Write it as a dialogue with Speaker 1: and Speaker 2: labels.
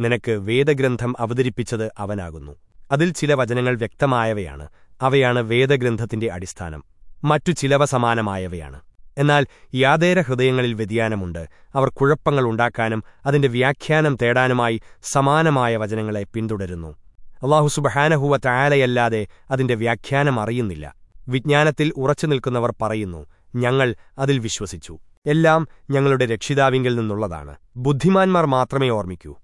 Speaker 1: നിനക്ക് വേദഗ്രന്ഥം അവതരിപ്പിച്ചത് അവനാകുന്നു. അതിൽ ചില വചനങ്ങൾ വ്യക്തമായവയാണ്. അവയാണ് വേദഗ്രന്ഥത്തിന്റെ അടിസ്ഥാനം. മറ്റു ചിലവ സമാനമായവയാണ്. എന്നാൽ യാതേര ഹൃദയങ്ങളിൽ വ്യതിയാനമുണ്ട്. അവർ കുഴപ്പങ്ങൾ ഉണ്ടാക്കാനും അതിന്റെ വ്യാഖ്യാനം തേടാനുമായി സമാനമായ വചനങ്ങളെ പിന്തുടരുന്നു. അള്ളാഹു സുബഹാനഹുവ തായാലയല്ലാതെ അതിന്റെ വ്യാഖ്യാനം അറിയുന്നില്ല. വിജ്ഞാനത്തിൽ ഉറച്ചു നിൽക്കുന്നവർ പറയുന്നു ഞങ്ങൾ അതിൽ വിശ്വസിച്ചു. എല്ലാം ഞങ്ങളുടെ രക്ഷിതാവിങ്കിൽ നിന്നുള്ളതാണ്. ബുദ്ധിമാന്മാർ മാത്രമേ ഓർമ്മിക്കൂ.